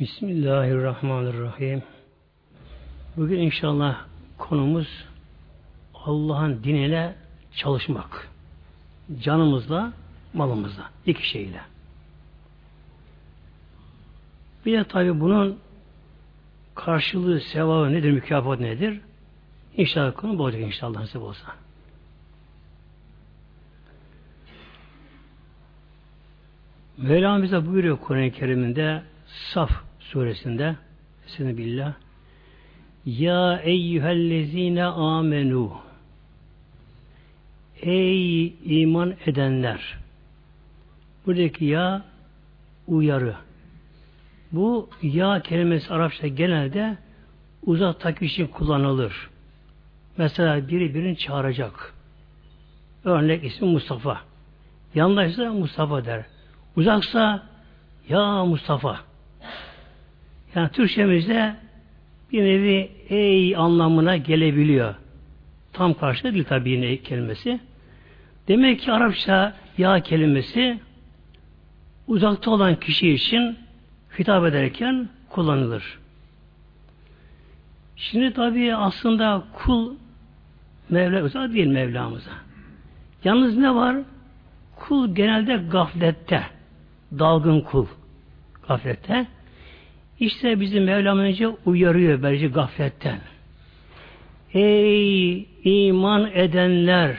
Bismillahirrahmanirrahim. Bugün inşallah konumuz Allah'ın dinine çalışmak. Canımızla, malımızla. iki şeyle. Bir de tabi bunun karşılığı, sevabı nedir, mükafat nedir? İnşallah konu bu olacak inşallah nasip olsa. Mevlam bize buyuruyor Kur'an-ı Kerim'inde Saf suresinde Esene billah Ya eyyühellezine amenu Ey iman edenler Buradaki ya uyarı. Bu ya kelimesi Arapça genelde uzaktaki için kullanılır. Mesela biri birini çağıracak. Örnek ismi Mustafa. Yanlışsa Mustafa der. Uzaksa ya Mustafa. Yani Türkçemizde bir nevi ey anlamına gelebiliyor. Tam karşılığı değil tabi yine kelimesi. Demek ki Arapça ya kelimesi uzakta olan kişi için hitap ederken kullanılır. Şimdi tabi aslında kul Mevla uzak değil Mevlamıza. Yalnız ne var? Kul genelde gaflette. Dalgın kul. Gaflette. İşte bizim Mevlam önce uyarıyor böylece gafletten. Ey iman edenler!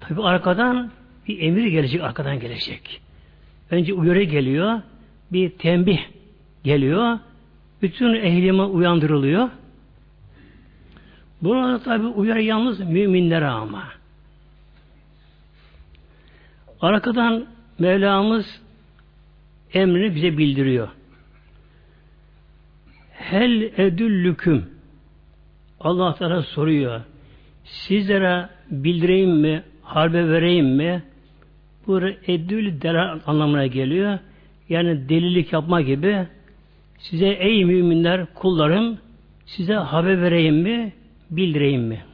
Tabi arkadan bir emir gelecek, arkadan gelecek. Önce uyarı geliyor, bir tembih geliyor, bütün ehlime uyandırılıyor. Burada tabi uyarı yalnız müminlere ama. Arkadan Mevlamız emrini bize bildiriyor. Hel edüllüküm Allah Teala soruyor. Sizlere bildireyim mi? Harbe vereyim mi? Bu edül delal anlamına geliyor. Yani delilik yapma gibi size ey müminler kullarım size haber vereyim mi? Bildireyim mi?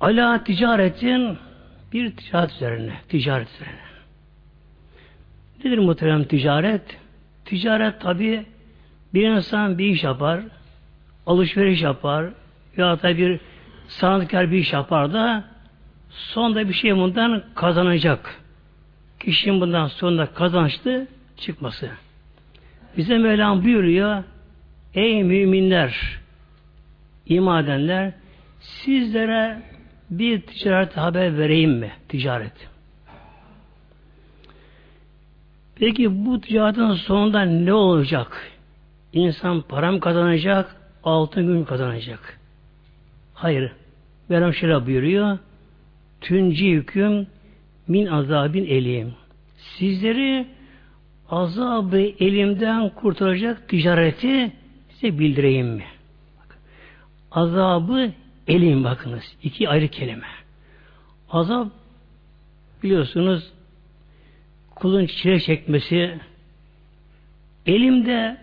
Ala ticaretin bir ticaret üzerine, ticaret üzerine. Nedir muhterem ticaret? Ticaret tabi bir insan bir iş yapar, alışveriş yapar, ya da bir sanatkar bir iş yapar da sonunda bir şey bundan kazanacak. Kişinin bundan sonunda kazançlı çıkması. Bize Mevlam buyuruyor, ey müminler, iman edenler, sizlere bir ticaret haber vereyim mi? Ticaret. Peki bu ticaretin sonunda ne olacak? İnsan param kazanacak, altın gün kazanacak. Hayır. Mevlam şöyle buyuruyor. Tünci hüküm min azabin elim. Sizleri azabı elimden kurtaracak ticareti size bildireyim mi? Azabı elim bakınız. iki ayrı kelime. Azap biliyorsunuz kulun çile çekmesi elimde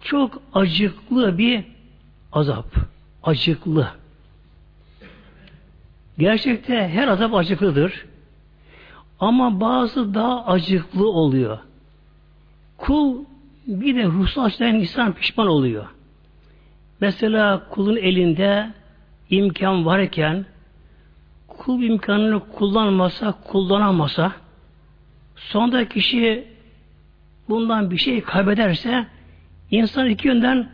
çok acıklı bir azap. Acıklı. Gerçekte her azap acıklıdır. Ama bazı daha acıklı oluyor. Kul bir de ruhsal açıdan insan pişman oluyor. Mesela kulun elinde imkan varken kul imkanını kullanmasa, kullanamasa Sonunda kişi bundan bir şey kaybederse insan iki yönden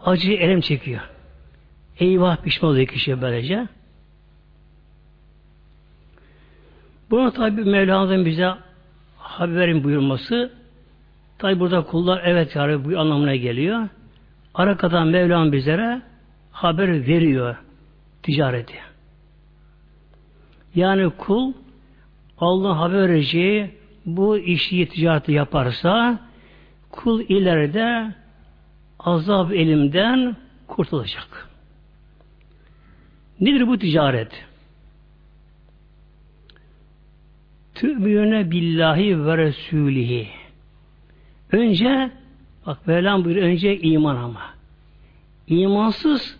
acı elem çekiyor. Eyvah pişman oluyor kişi böylece. Buna tabi Mevlamızın bize haberin buyurması tabi burada kullar evet ya bu anlamına geliyor. Arkadan Mevlam bizlere haber veriyor ticareti. Yani kul Allah haber vereceği bu işi ticareti yaparsa kul ileride azap elimden kurtulacak. Nedir bu ticaret? Tü'müne billahi ve resulihi. Önce bak Mevlam buyuruyor önce iman ama. İmansız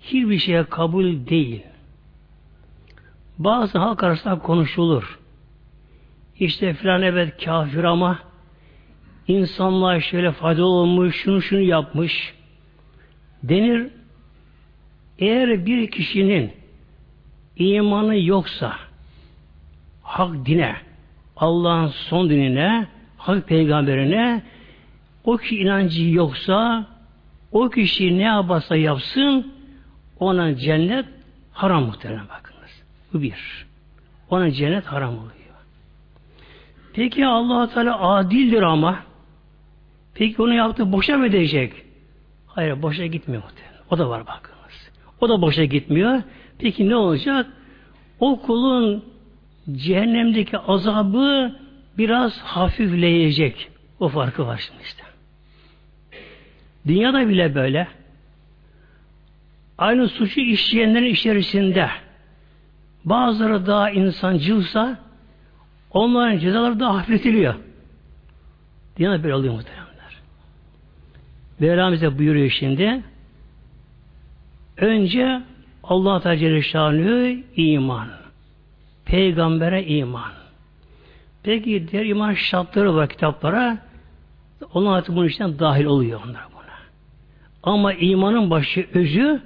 hiçbir şeye kabul değil. Bazı halk arasında konuşulur. İşte filan evet kafir ama insanlığa şöyle fayda olmuş, şunu şunu yapmış denir. Eğer bir kişinin imanı yoksa hak dine, Allah'ın son dinine, hak peygamberine o kişi inancı yoksa o kişi ne yaparsa yapsın ona cennet haram muhtemelen bakınız. Bu bir. Ona cennet haram oluyor. Peki allah Teala adildir ama peki onu yaptı boşa mı edecek? Hayır boşa gitmiyor. O da var bakınız. O da boşa gitmiyor. Peki ne olacak? O kulun cehennemdeki azabı biraz hafifleyecek. O farkı var şimdi işte. Dünyada bile böyle. Aynı suçu işleyenlerin içerisinde bazıları daha insancılsa onların cezaları da hafifletiliyor. Dünyada böyle oluyor muhtemelenler. Mevlam bize buyuruyor şimdi önce Allah Teala Celle iman. Peygambere iman. Peki diğer iman şartları var kitaplara. Onlar artık bunun içinden dahil oluyor onlar buna. Ama imanın başı özü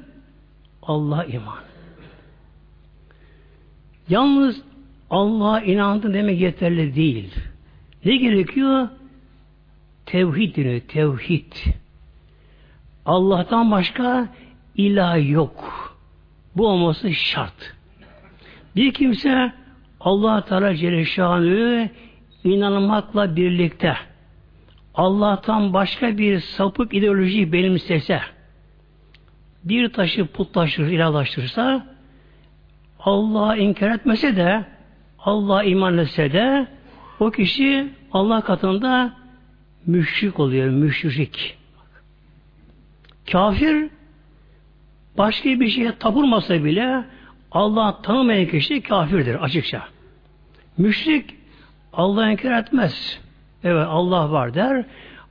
Allah iman. Yalnız Allah'a inandın demek yeterli değil. Ne gerekiyor? Tevhid deniyor. Tevhid. Allah'tan başka ilah yok. Bu olması şart. Bir kimse Allah Teala Celle inanmakla birlikte Allah'tan başka bir sapık ideoloji benimsese bir taşı putlaştırır, ilahlaştırırsa Allah'a inkar etmese de Allah'a iman etse de o kişi Allah katında müşrik oluyor, müşrik. Kafir başka bir şeye tapılmasa bile Allah tanımayan kişi kafirdir açıkça. Müşrik Allah'ı inkar etmez. Evet Allah var der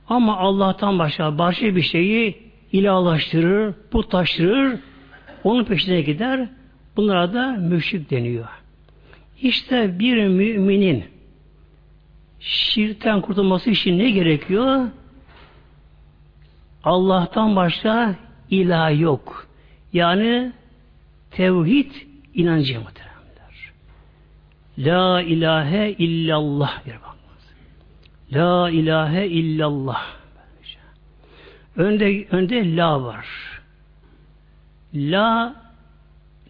ama Allah'tan başka başka bir şeyi ilahlaştırır, putlaştırır, onun peşine gider. Bunlara da müşrik deniyor. İşte bir müminin şirkten kurtulması için ne gerekiyor? Allah'tan başka ilah yok. Yani tevhid inancı muhteremler. La ilahe illallah bir bakmaz. La ilahe illallah. Önde, önde la var. La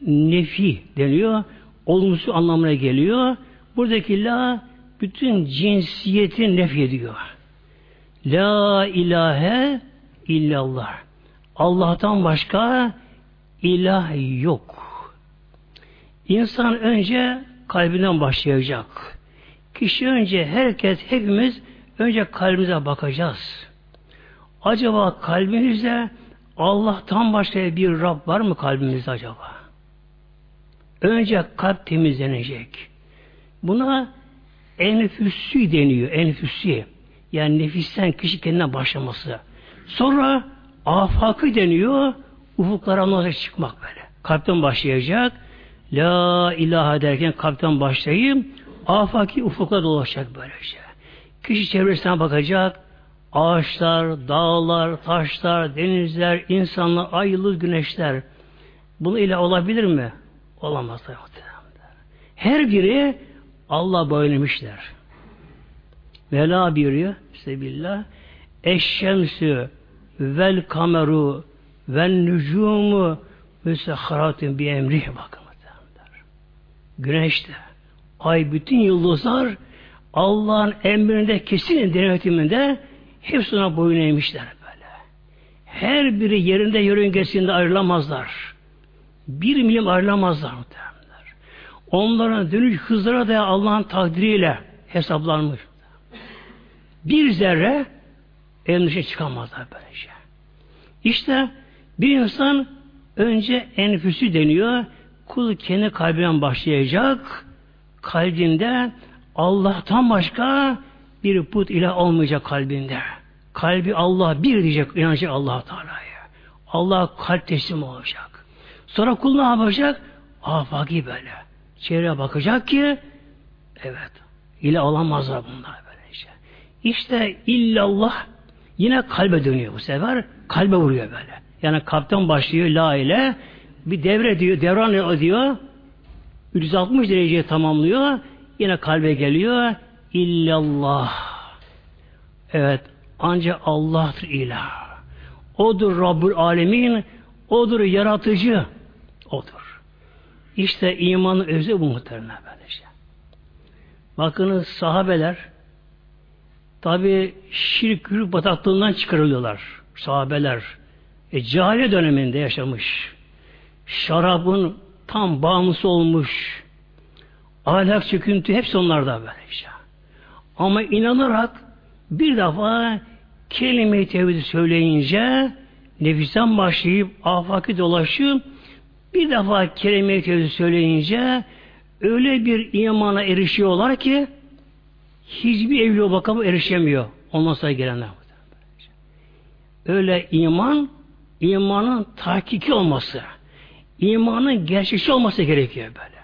nefi deniyor. Olumsuz anlamına geliyor. Buradaki la bütün cinsiyeti nef ediyor. La ilahe illallah. Allah'tan başka ilah yok. İnsan önce kalbinden başlayacak. Kişi önce herkes hepimiz önce kalbimize bakacağız. Acaba kalbimizde Allah'tan başka bir Rab var mı kalbimizde acaba? Önce kalp temizlenecek. Buna enfüsü deniyor. Enfüsü. Yani nefisten kişi kendine başlaması. Sonra afakı deniyor. Ufuklara anlatacak çıkmak böyle. Kalpten başlayacak. La ilahe derken kalpten başlayayım. Afaki ufukla dolaşacak böylece. Kişi çevresine bakacak. Ağaçlar, dağlar, taşlar, denizler, insanlar, ay, yıldız, güneşler. Bunu ile olabilir mi? Olamaz. Her biri Allah boylamışlar. Mevla buyuruyor. Sebillah. Eşşemsü vel kameru vel nücumu müsehharatın bir emrih bakın. Güneşte, ay bütün yıldızlar Allah'ın emrinde kesin denetiminde hepsi ona boyun eğmişler böyle. Her biri yerinde yörüngesinde ayrılamazlar. Bir milim ayrılamazlar muhtemelenler. Onların dönüş hızlara da Allah'ın takdiriyle hesaplanmış. Bir zerre en dışa çıkamazlar böylece. İşte bir insan önce enfüsü deniyor. Kul kendi kalbinden başlayacak. Kalbinde Allah'tan başka bir put ilah olmayacak kalbinde. Kalbi Allah bir diyecek, inanacak allah Teala'ya. Allah kalp teslim olacak. Sonra kul ne yapacak? Afaki böyle. Çevreye bakacak ki evet ile alamazlar bunlar böylece. İşte illallah yine kalbe dönüyor bu sefer. Kalbe vuruyor böyle. Yani kalpten başlıyor la ile bir devre diyor, devran diyor. 360 dereceye tamamlıyor. Yine kalbe geliyor. İllallah. Evet. Ancak Allah'tır ilah. Odur Rabbül Alemin. Odur yaratıcı. Odur. İşte imanın özü bu muhtemelen böylece. Bakınız sahabeler tabi şirk yürük bataklığından çıkarılıyorlar. Sahabeler. E, cahiliye döneminde yaşamış. Şarabın tam bağımlısı olmuş. Ahlak çöküntü hepsi onlarda böylece. Ama inanarak bir defa kelime-i tevhidi söyleyince nefisten başlayıp afaki dolaşıp bir defa kelime-i tevhidi söyleyince öyle bir imana erişiyorlar ki hiçbir evli bakımı erişemiyor. Ondan sonra gelenler. Öyle iman, imanın tahkiki olması, imanın gerçekçi olması gerekiyor böyle.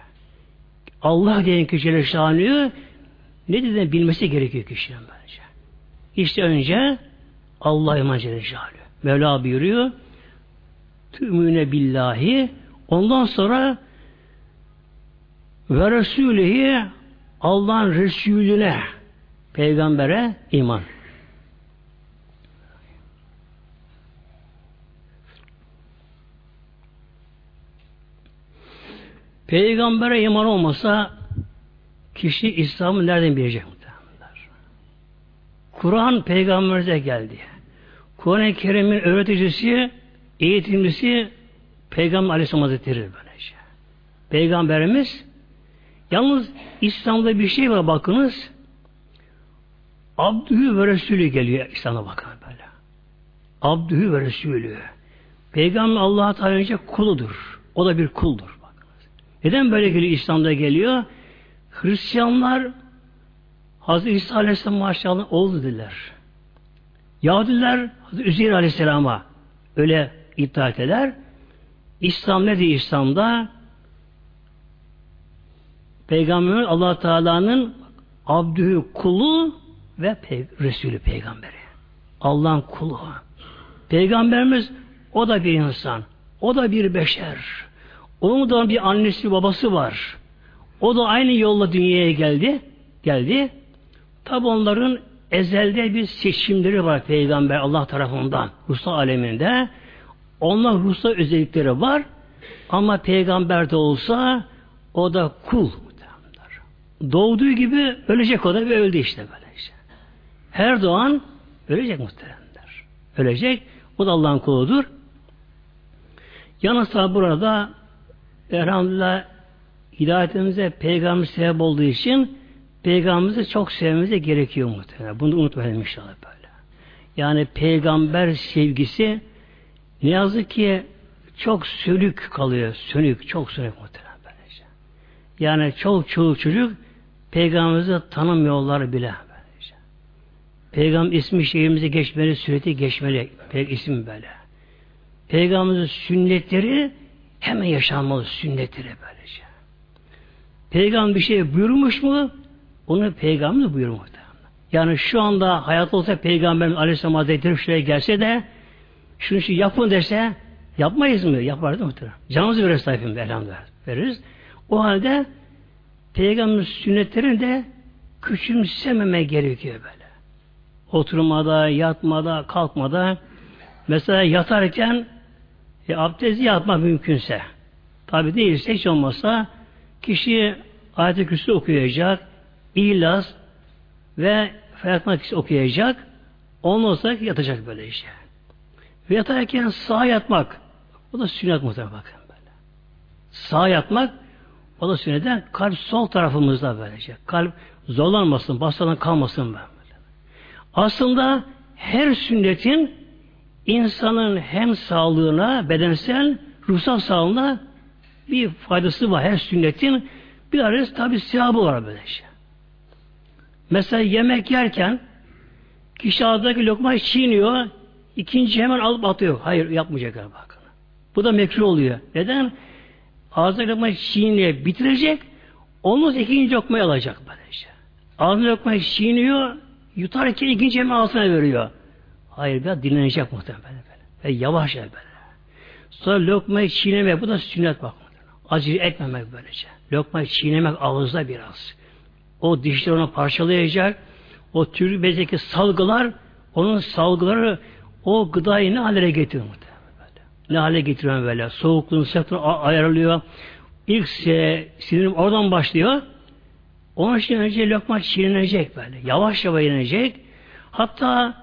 Allah diyen kişiyle şanıyor, ne dediğini bilmesi gerekiyor kişinin bence. İşte önce Allah iman Celle Mevla buyuruyor, tümüne billahi, ondan sonra ve Resulühi Allah'ın Resulüne peygambere iman. Peygambere iman olmasa kişi İslam'ı nereden bilecek? Kur'an peygamberimize geldi. Kur'an-ı Kerim'in öğreticisi, eğitimcisi Peygamber Aleyhisselam Hazretleri böylece. Peygamberimiz yalnız İslam'da bir şey var bakınız Abdühü ve Resulü geliyor İslam'a bakın böyle. Abdühü ve Resulü. Peygamber Allah'a Teala kuludur. O da bir kuldur. Neden böyle geliyor İslam'da geliyor? Hristiyanlar Hazreti İsa Aleyhisselam maşallah oldu dediler. Yahudiler Hazreti Üzeyir Aleyhisselam'a öyle iddia eder. İslam ne diyor İslam'da? Peygamber allah Teala'nın abdühü kulu ve pe Resulü peygamberi. Allah'ın kulu. Peygamberimiz o da bir insan. O da bir beşer. Onun da bir annesi babası var. O da aynı yolla dünyaya geldi. Geldi. Tabi onların ezelde bir seçimleri var peygamber Allah tarafından ruhsal aleminde. Onlar ruhsal özellikleri var. Ama peygamber de olsa o da kul. Doğduğu gibi ölecek o da ve öldü işte böyle işte. Her doğan ölecek muhteremler. Ölecek. O da Allah'ın kuludur. Yalnız burada elhamdülillah hidayetimize peygamber sebep olduğu için peygamberimizi çok sevmemize gerekiyor muhtemelen. Bunu unutmayalım inşallah böyle. Yani peygamber sevgisi ne yazık ki çok sönük kalıyor. Sönük, çok sönük muhtemelen böylece. Yani çok çoluk çocuk peygamberimizi tanımıyorlar bile böylece. Peygamber ismi şehrimize geçmeli, süreti geçmeli. Peygamber isim böyle. Peygamberimizin sünnetleri Hemen yaşanmalı sünnetleri böylece. Peygamber bir şey buyurmuş mu? Onu peygamber buyurmuş. Yani şu anda hayat olsa peygamberimiz Aleyhisselam Hazretleri şuraya gelse de şunu şu yapın dese yapmayız mı? Yaparız muhtemelen. Canımızı veririz elhamdülillah. Veririz. O halde peygamberin sünnetlerini de küçümsememe gerekiyor böyle. Oturmada, yatmada, kalkmada mesela yatarken e, abdesti yapmak mümkünse. Tabi değilse hiç olmazsa kişi ayet-i kürsü okuyacak, İhlas ve Felak okuyacak, ondan sonra yatacak böyle işte. Ve yatarken sağ yatmak, o da sünnet muhtemelen bakın böyle. Sağ yatmak, o da sünnetten kalp sol tarafımızda böylece. Kalp zorlanmasın, bastadan kalmasın böyle. Aslında her sünnetin insanın hem sağlığına, bedensel, ruhsal sağlığına bir faydası var. Her sünnetin bir arası tabi sevabı var böyle şey. Mesela yemek yerken kişi ağzındaki lokmayı çiğniyor, ikinci hemen alıp atıyor. Hayır yapmayacak bakın. Bu da mekruh oluyor. Neden? Ağzındaki lokmayı çiğniyor, bitirecek, onu ikinci lokmayı alacak böylece. Ağzına lokmayı çiğniyor, yutarken ikinci yemeği altına veriyor. Hayır biraz dinlenecek muhtemelen böyle. Ve yavaş böyle. Sonra lokmayı çiğnemek, bu da sünnet bak. Acele etmemek böylece. Lokmayı çiğnemek ağızda biraz. O dişler onu parçalayacak. O tür bezdeki salgılar, onun salgıları o gıdayı ne hale getiriyor böyle. Ne hale getiriyor böyle. Soğukluğunu, sıcaklığını ayarlıyor. İlk sinirim oradan başlıyor. Onun için önce lokma çiğnenecek böyle. Yavaş yavaş yenecek. Hatta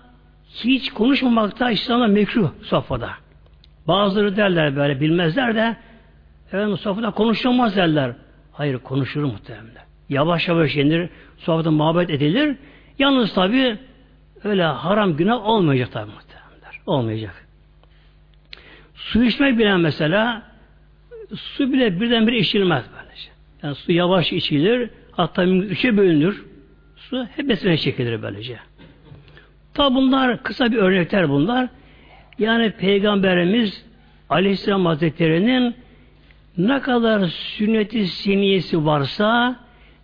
hiç konuşmamakta İslam'da mekruh sofrada. Bazıları derler böyle bilmezler de efendim sofrada konuşulmaz derler. Hayır konuşulur muhtemelen. Yavaş yavaş yenir. Sofrada muhabbet edilir. Yalnız tabi öyle haram günah olmayacak tabi muhtemelen. Olmayacak. Su içmek bile mesela su bile birdenbire içilmez böylece. Yani su yavaş içilir. Hatta üçe bölünür. Su hep besmele çekilir böylece. Tabi bunlar kısa bir örnekler bunlar. Yani Peygamberimiz Aleyhisselam Hazretleri'nin ne kadar sünneti siniyesi varsa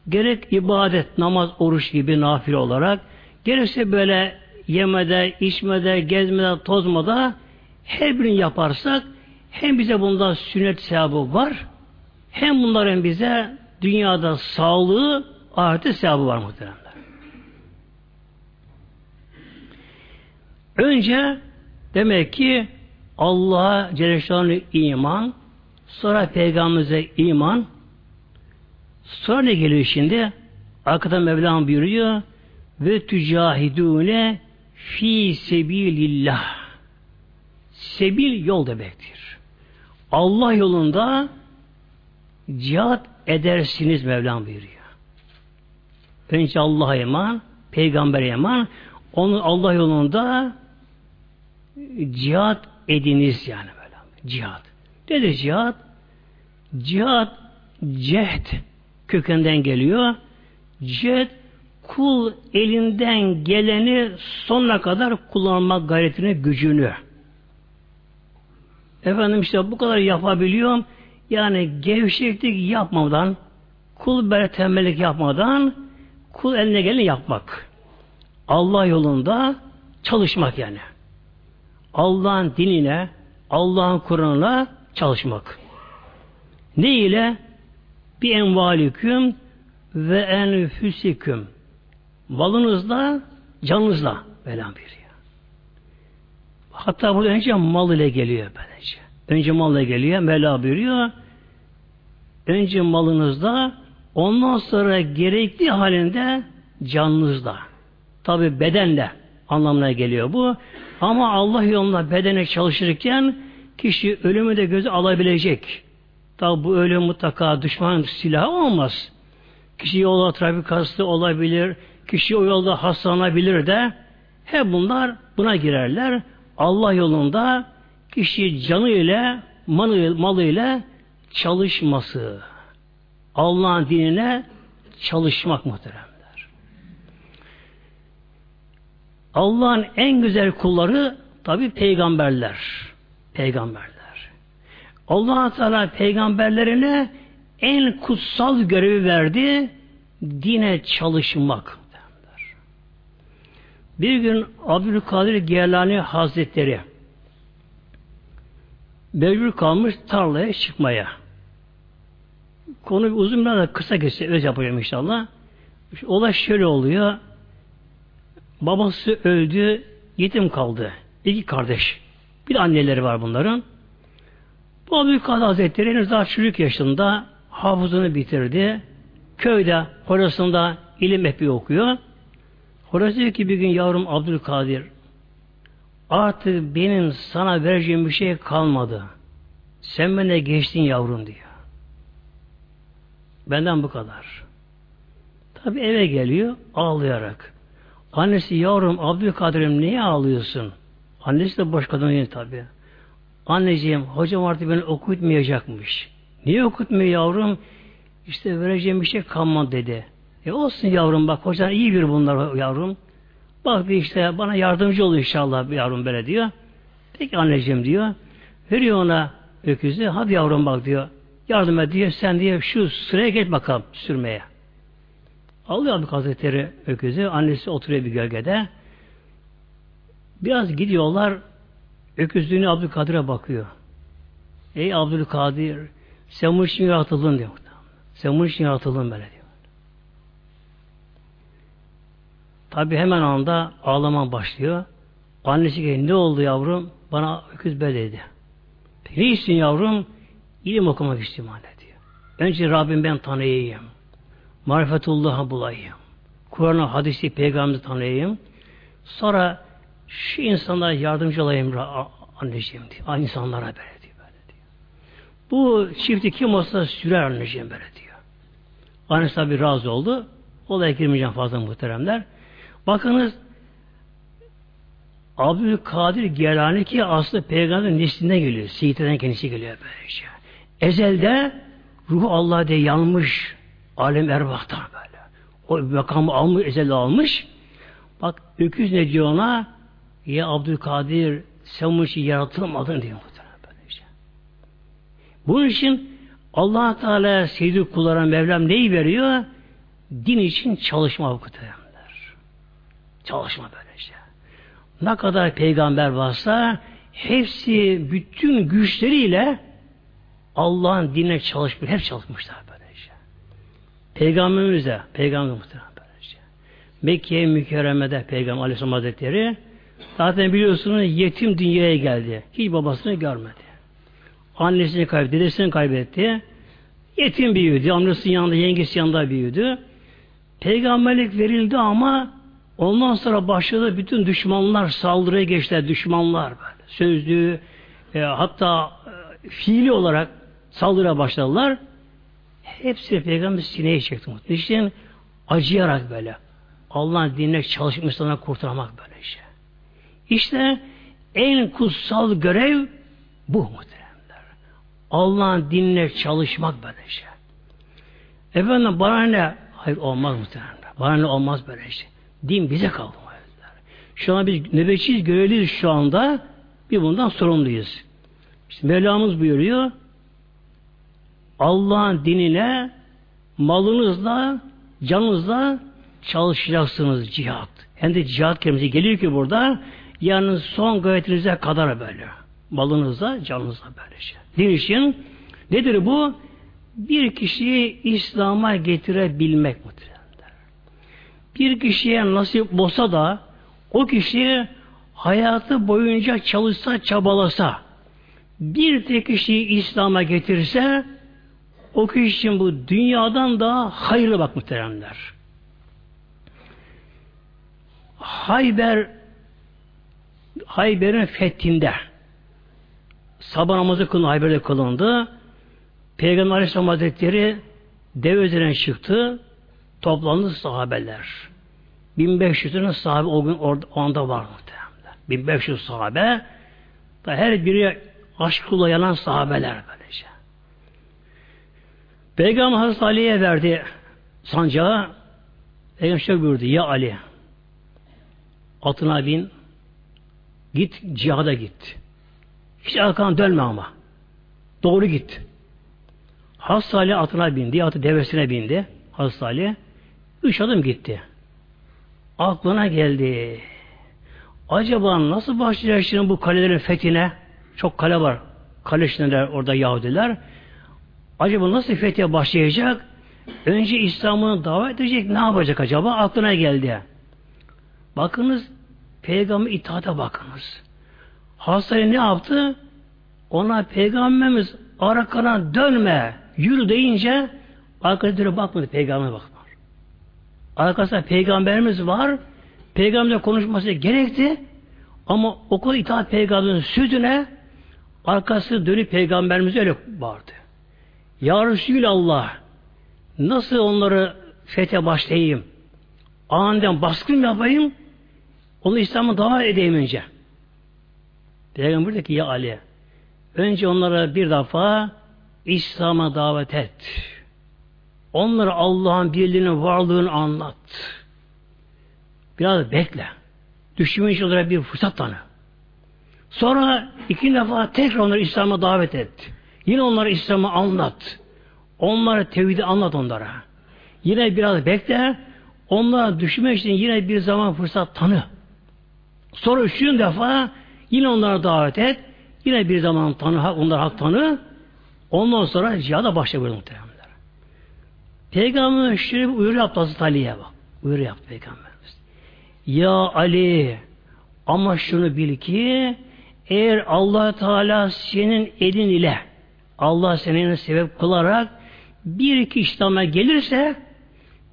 gerek ibadet, namaz, oruç gibi nafile olarak gerekse böyle yemede, içmede, gezmede, tozmada her birini yaparsak hem bize bundan sünnet sevabı var hem bunların bize dünyada sağlığı, ahirette sevabı var muhteremler. Önce demek ki Allah'a Celle iman, sonra Peygamberimize iman, sonra ne geliyor şimdi? Arkada Mevlam buyuruyor ve tücahidune fi sebilillah. Sebil yol demektir. Allah yolunda cihat edersiniz Mevlam buyuruyor. Önce Allah'a iman, peygambere iman, onu Allah yolunda cihat ediniz yani Mevlam. Cihat. Nedir cihat? Cihat cehd kökenden geliyor. Cehd kul elinden geleni sonuna kadar kullanmak gayretine gücünü. Efendim işte bu kadar yapabiliyorum. Yani gevşeklik yapmadan, kul böyle yapmadan, kul eline geleni yapmak. Allah yolunda çalışmak yani. Allah'ın dinine, Allah'ın Kur'an'ına çalışmak. Ne ile? Bir envaliküm ve enfüsiküm. Malınızla, canınızla Mevlam buyuruyor. Hatta burada önce mal ile geliyor böylece. Önce mal ile geliyor. Mevla buyuruyor. Önce malınızda ondan sonra gerekli halinde canınızda. Tabi bedenle anlamına geliyor bu. Ama Allah yolunda bedene çalışırken kişi ölümü de göze alabilecek. Tabi bu ölüm mutlaka düşman silahı olmaz. Kişi yolda trafik kastı olabilir, Kişi o yolda hastalanabilir de hep bunlar buna girerler. Allah yolunda kişi canı ile malı, malı ile çalışması. Allah'ın dinine çalışmak muhteremler. Allah'ın en güzel kulları tabi peygamberler. Peygamberler. allah Teala peygamberlerine en kutsal görevi verdi. Dine çalışmak. Bir gün Abdülkadir Geylani Hazretleri mecbur kalmış tarlaya çıkmaya. Konu uzun bir da kısa geçse öz yapacağım inşallah. Olay şöyle oluyor. Babası öldü, yetim kaldı. İki kardeş. Bir anneleri var bunların. Bu Abdülkadir Hazretleri henüz daha çocuk yaşında hafızını bitirdi. Köyde, hocasında ilim epi okuyor. Orası diyor ki bir gün yavrum Abdülkadir artık benim sana vereceğim bir şey kalmadı. Sen bana geçtin yavrum diyor. Benden bu kadar. Tabi eve geliyor ağlayarak. Annesi yavrum Abdülkadir'im niye ağlıyorsun? Annesi de boş kadın tabi. Anneciğim hocam artık beni okutmayacakmış. Niye okutmuyor yavrum? İşte vereceğim bir şey kalmadı dedi. E olsun yavrum bak hocan iyi bir bunlar yavrum. Bak bir işte bana yardımcı ol inşallah yavrum böyle diyor. Peki anneciğim diyor. Veriyor ona öküzü. Hadi yavrum bak diyor. Yardım et diyor. Sen diyor şu sıraya geç bakalım sürmeye. Alıyor Abdülkadir Hazretleri öküzü. Annesi oturuyor bir gölgede. Biraz gidiyorlar. Öküzlüğünü Abdülkadir'e bakıyor. Ey Abdülkadir sen bu için yaratıldın diyor. Sen bu için yaratıldın böyle diyor. Tabi hemen anda ağlaman başlıyor. Annesi geliyor. Ne oldu yavrum? Bana öküz böyle dedi. Ne istiyorsun yavrum? İlim okumak istiyorum anne diyor. Önce Rabbim ben tanıyayım. Marifetullah'ı bulayım. Kur'an'ı, hadisi, peygamberi tanıyayım. Sonra şu insanlara yardımcı olayım anneciğim diyor. İnsanlara böyle diyor. Böyle diyor. Bu çifti kim olsa sürer anneciğim böyle diyor. Annesi tabi razı oldu. Olaya girmeyeceğim fazla muhteremler. Bakınız Abdülkadir Gelani ki aslında peygamberin neslinden geliyor. Seyit'ten kendisi geliyor böylece. Ezelde ruhu Allah diye yanmış alem erbahtan böyle. O makamı almış, ezelde almış. Bak öküz ne diyor ona? Ya Abdülkadir sen bunun için yaratılmadın diyor böylece. Bunun için allah Teala sevdiği kullara Mevlam neyi veriyor? Din için çalışma muhteremler. Çalışma böylece. Ne kadar peygamber varsa hepsi bütün güçleriyle Allah'ın dinine çalışmış. Hep çalışmışlar böylece. Peygamberimiz de, peygamber muhtemelen böylece. Mekke'ye mükerremede peygamber aleyhisselam hazretleri zaten biliyorsunuz yetim dünyaya geldi. Hiç babasını görmedi. Annesini kaybetti, dedesini kaybetti. Yetim büyüdü. Amcasının yanında, yengesi yanında büyüdü. Peygamberlik verildi ama ondan sonra başladı bütün düşmanlar saldırıya geçtiler. Düşmanlar böyle. Sözlü, e, hatta e, fiili olarak saldırıya başladılar. Hepsi peygamber sineye çekti. İşte acıyarak böyle. Allah'ın dinine çalışıp insanları kurtarmak böyle işte. İşte en kutsal görev bu muhteremler. Allah'ın dinine çalışmak böyle şey. Efendim bana ne? Hayır olmaz muhteremler. Bana ne olmaz böyle şey. Din bize kaldı. Şu an biz nöbetçiyiz, görevliyiz şu anda. Bir bundan sorumluyuz. İşte Mevlamız buyuruyor. Allah'ın dinine malınızla, canınızla çalışacaksınız cihat. Hem de cihat kelimesi geliyor ki burada yani son gayretinize kadar böyle. Malınızla, canınızla böyle şey. Din için nedir bu? Bir kişiyi İslam'a getirebilmek mudur? Bir kişiye nasip olsa da o kişi hayatı boyunca çalışsa, çabalasa bir tek kişiyi İslam'a getirse o kişi için bu dünyadan daha hayırlı bak muhteremler. Hayber Hayber'in fethinde sabah namazı kılındı, Hayber'de kılındı. Peygamber Aleyhisselam Hazretleri dev üzerine çıktı. Toplandı sahabeler. 1500 tane sahabe o gün orada, o anda var muhtemelen. 1500 sahabe da her biri aşkla yanan sahabeler böylece. Peygamber Hazreti Ali'ye verdi sancağı. Peygamber şöyle buyurdu. Ya Ali atına bin git cihada git. Hiç arkanı dönme ama. Doğru git. Hazreti Ali atına bindi. Atı devesine bindi. Hazreti Ali. Üç adım gitti. Aklına geldi. Acaba nasıl başlayacak şimdi bu kalelerin fethine? Çok kale var. Kale orada Yahudiler. Acaba nasıl fethiye başlayacak? Önce İslam'ı davet edecek. Ne yapacak acaba? Aklına geldi. Bakınız peygamber itaate bakınız. Hastayı ne yaptı? Ona peygamberimiz arkana dönme, yürü deyince arkasına bakmadı peygamber bakmadı. Arkasında peygamberimiz var. Peygamberle konuşması gerekti. Ama o kadar itaat peygamberin sütüne arkası dönüp peygamberimiz öyle vardı. Ya Resulallah nasıl onları fethe başlayayım? Aniden baskın yapayım? Onu İslam'a davet edeyim önce. Peygamber dedi ki ya Ali önce onlara bir defa İslam'a davet et. Onlara Allah'ın birliğinin varlığını anlat. Biraz bekle. Düşmüş olarak bir fırsat tanı. Sonra iki defa tekrar onları İslam'a davet et. Yine onlara İslam'ı anlat. Onlara tevhidi anlat onlara. Yine biraz bekle. Onlara düşmek için yine bir zaman fırsat tanı. Sonra üçüncü defa yine onlara davet et. Yine bir zaman tanı, onlara hak tanı. Ondan sonra cihada başla buyurdu muhteremler. Peygamber şöyle bir uyarı yaptı Hazreti Ali'ye bak. Uyarı yaptı Peygamberimiz. Ya Ali ama şunu bil ki eğer allah Teala senin elin ile Allah senin sebep kılarak bir iki gelirse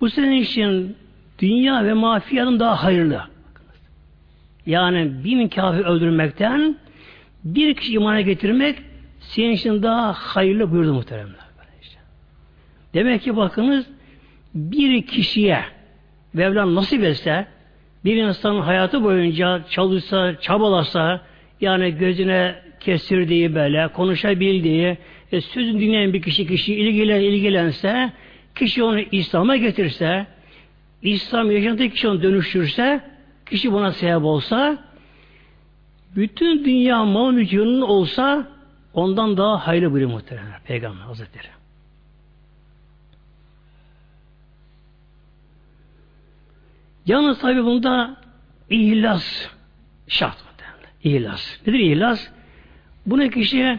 bu senin için dünya ve mafiyatın daha hayırlı. Yani bin kafir öldürmekten bir kişi imana getirmek senin için daha hayırlı buyurdu muhteremler. Demek ki bakınız bir kişiye Mevlam nasip etse bir insanın hayatı boyunca çalışsa, çabalasa yani gözüne kestirdiği böyle, konuşabildiği, e, sözün dinleyen bir kişi kişi ilgilen, ilgilense, kişi onu İslam'a getirse, İslam yaşantığı kişi onu dönüştürse, kişi buna sebep olsa, bütün dünya mal olsa ondan daha hayırlı biri muhtemelen Peygamber Hazretleri. Yalnız tabi bunda ihlas şart. İhlas. Nedir ihlas? Bunu kişi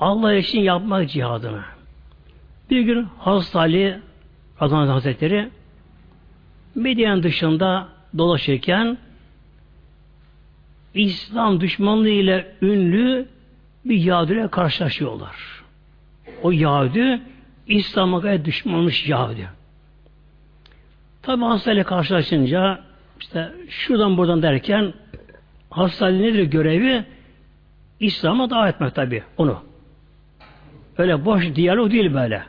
Allah için yapmak cihadını. Bir gün Hazreti Ali Radhan Hazretleri Medine dışında dolaşırken İslam düşmanlığı ile ünlü bir Yahudi'yle karşılaşıyorlar. O Yahudi İslam'a gayet düşmanmış Yahudi. Tabi hastayla karşılaşınca işte şuradan buradan derken hastayla nedir görevi? İslam'a davet etmek tabi onu. Öyle boş diyalog değil böyle.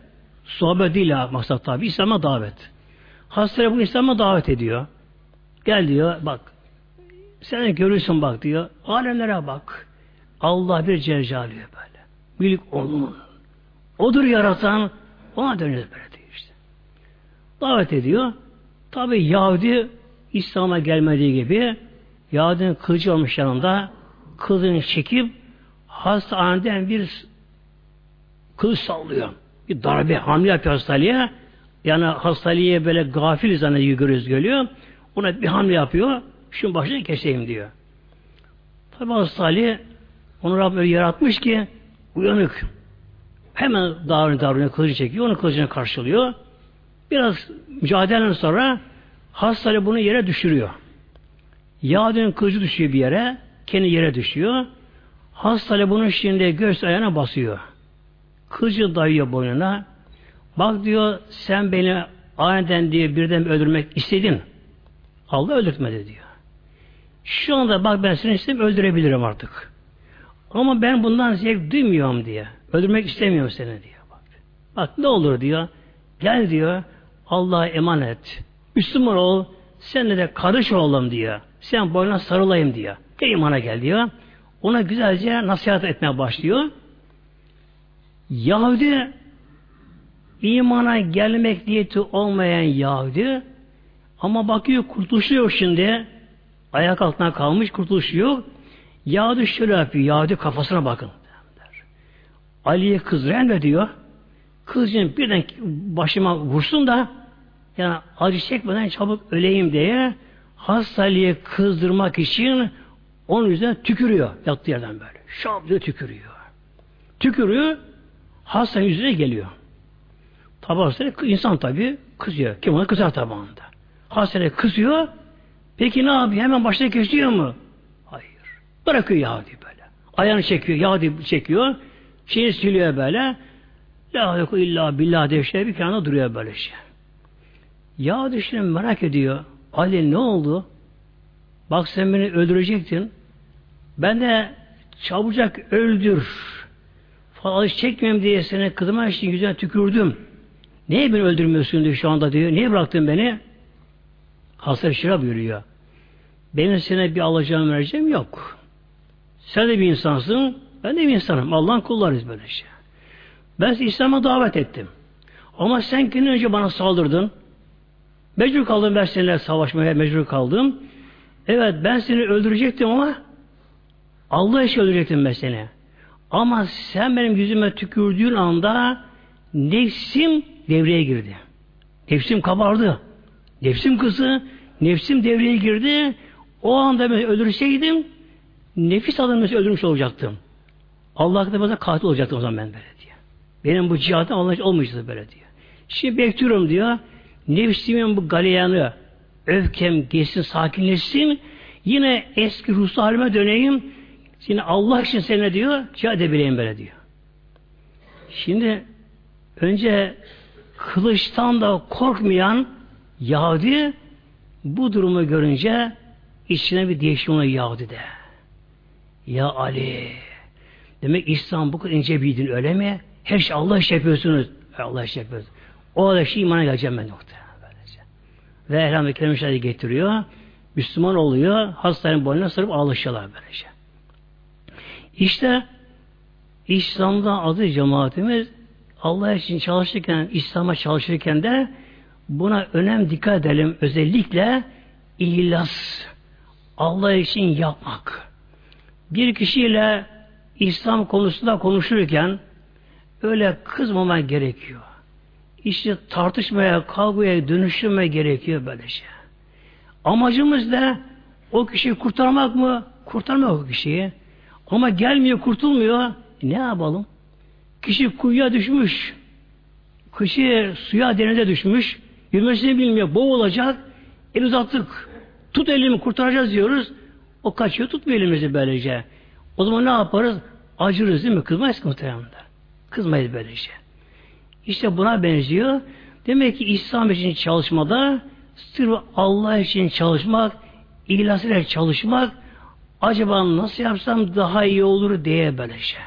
Sohbet değil ya maksat tabi. İslam'a davet. Hastaya bu İslam'a davet ediyor. Gel diyor bak sen görürsün bak diyor. Alemlere bak. Allah bir cercalıyor böyle. Büyük onun. Odur yaratan ona dönüyor böyle diyor işte. Davet ediyor. Tabi Yahudi İslam'a gelmediği gibi Yahudi'nin kılıcı olmuş yanında kılıcını çekip hastaneden bir kılıç sallıyor. Bir darbe hamle yapıyor hastalığa. Yani hastalığa böyle gafil zannediyor görüyoruz geliyor. Ona bir hamle yapıyor. Şunun başını keseyim diyor. Tabi hastali onu Rabbim öyle yaratmış ki uyanık. Hemen davranıyor, davranıyor, kılıcı çekiyor. Onu kılıcına karşılıyor. Biraz mücadeleden sonra hastane bunu yere düşürüyor. Yağdığın kılıcı düşüyor bir yere. Kendi yere düşüyor. Hastane bunun şimdi göğüs ayağına basıyor. Kılıcı dayıyor boynuna. Bak diyor sen beni aniden diye birden öldürmek istedin. Allah öldürtmedi diyor. Şu anda bak ben seni istem öldürebilirim artık. Ama ben bundan zevk duymuyorum diye. Öldürmek istemiyorum seni diyor. Bak, bak ne olur diyor. Gel diyor. Allah'a emanet. Müslüman ol. Senle de kardeş olalım diyor. Sen boyuna sarılayım diyor. Gel imana gel diyor. Ona güzelce nasihat etmeye başlıyor. Yahudi imana gelmek niyeti olmayan Yahudi ama bakıyor kurtuluşuyor şimdi. Ayak altına kalmış kurtuluşuyor. Yahudi şöyle yapıyor. Yahudi kafasına bakın. Ali'ye kız de diyor. Kızcığım birden başıma vursun da yani acı çekmeden çabuk öleyim diye Ali'ye kızdırmak için onun üzerine tükürüyor yattığı yerden böyle. Şap diye tükürüyor. Tükürüyor hasta yüzüne geliyor. Tabi insan tabi kızıyor. Kim ona kızar tabağında. Hastane kızıyor. Peki ne yapıyor? Hemen başına kesiyor mu? Hayır. Bırakıyor Yahudi böyle. Ayağını çekiyor. Yahudi çekiyor. Şeyini siliyor böyle. La yoku illa billah diye şey bir kenarda duruyor böyle şey. Yahudi şimdi merak ediyor. Ali ne oldu? Bak sen beni öldürecektin. Ben de çabucak öldür. Falan çekmeyeyim diye seni kızıma için güzel tükürdüm. Niye beni öldürmüyorsun diyor şu anda diyor. Niye bıraktın beni? Hasan Şira buyuruyor. Benim sana bir alacağım vereceğim yok. Sen de bir insansın, ben de bir insanım. Allah'ın kullarıyız böyle şey. Ben size İslam'a davet ettim. Ama sen gün önce bana saldırdın. Mecbur kaldım ben seninle savaşmaya mecbur kaldım. Evet ben seni öldürecektim ama Allah için öldürecektim ben seni. Ama sen benim yüzüme tükürdüğün anda nefsim devreye girdi. Nefsim kabardı. Nefsim kızı, nefsim devreye girdi. O anda ben öldürseydim nefis adamı öldürmüş olacaktım. Allah katında katil olacaktım o zaman ben böyle. Benim bu cihadım Allah olmayacaktı böyle diyor. Şimdi bekliyorum diyor. Nefsimin bu galeyanı öfkem geçsin, sakinleşsin. Yine eski ruhsal halime döneyim. Şimdi Allah için sene diyor, cihad edebileyim böyle diyor. Şimdi önce kılıçtan da korkmayan Yahudi bu durumu görünce içine bir değişim ona Yahudi de. Ya Ali demek İslam bu kadar ince bir din öyle mi? Her şey Allah iş yapıyorsunuz. Allah iş yapıyorsunuz. O da şey imana geleceğim ben. Böylece. Ve Elhamdülillah Kerim getiriyor. Müslüman oluyor. Hastanın boynuna sarıp ağlaşıyorlar böylece. İşte İslam'da adı cemaatimiz Allah için çalışırken, İslam'a çalışırken de buna önem dikkat edelim. Özellikle ihlas. Allah için yapmak. Bir kişiyle İslam konusunda konuşurken öyle kızmamak gerekiyor. İşte tartışmaya, kavgaya dönüştürme gerekiyor böyle şey. Amacımız da o kişiyi kurtarmak mı? Kurtarmak o kişiyi. Ama gelmiyor, kurtulmuyor. E ne yapalım? Kişi kuyuya düşmüş. Kişi suya denize düşmüş. Yüzmesini bilmiyor. Boğulacak. El uzattık. Tut elimi kurtaracağız diyoruz. O kaçıyor. Tutmuyor elimizi böylece. O zaman ne yaparız? Acırız değil mi? Kızmayız ki muhtemelen. Kızmayız böylece. İşte buna benziyor. Demek ki İslam için çalışmada sırf Allah için çalışmak, ihlas ile çalışmak acaba nasıl yapsam daha iyi olur diye böylece.